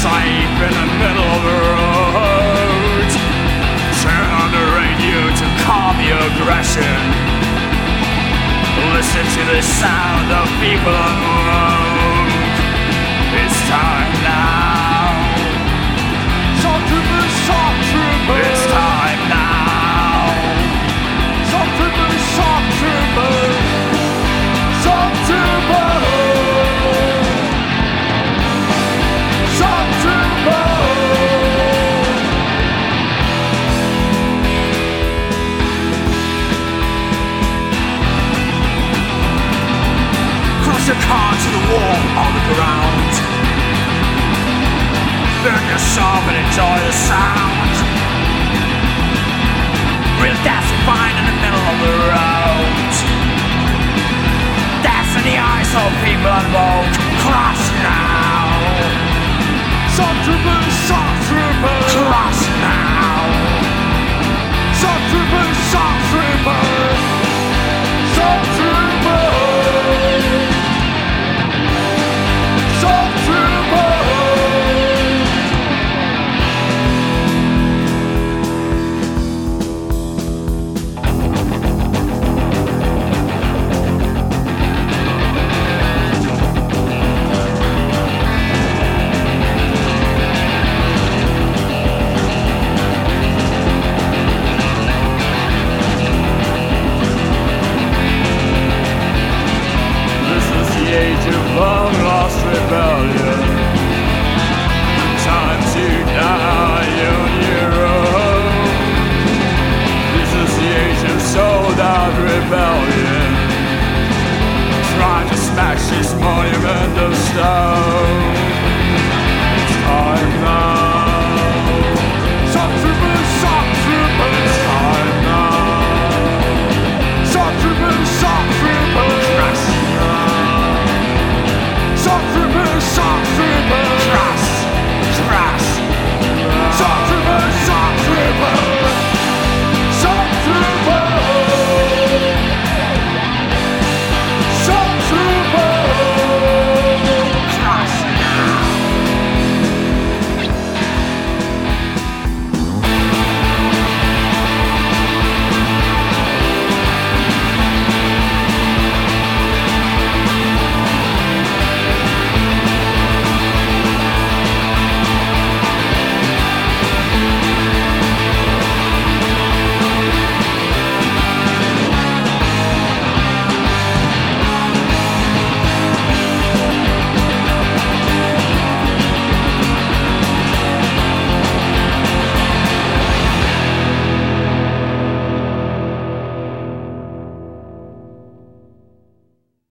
safe in the middle of the road. Turn on the radio to calm the aggression. Listen to the sound of people on the road. It's time now. Your car to the wall on the ground. Burn yourself and enjoy the sound. Real you find in rebellion.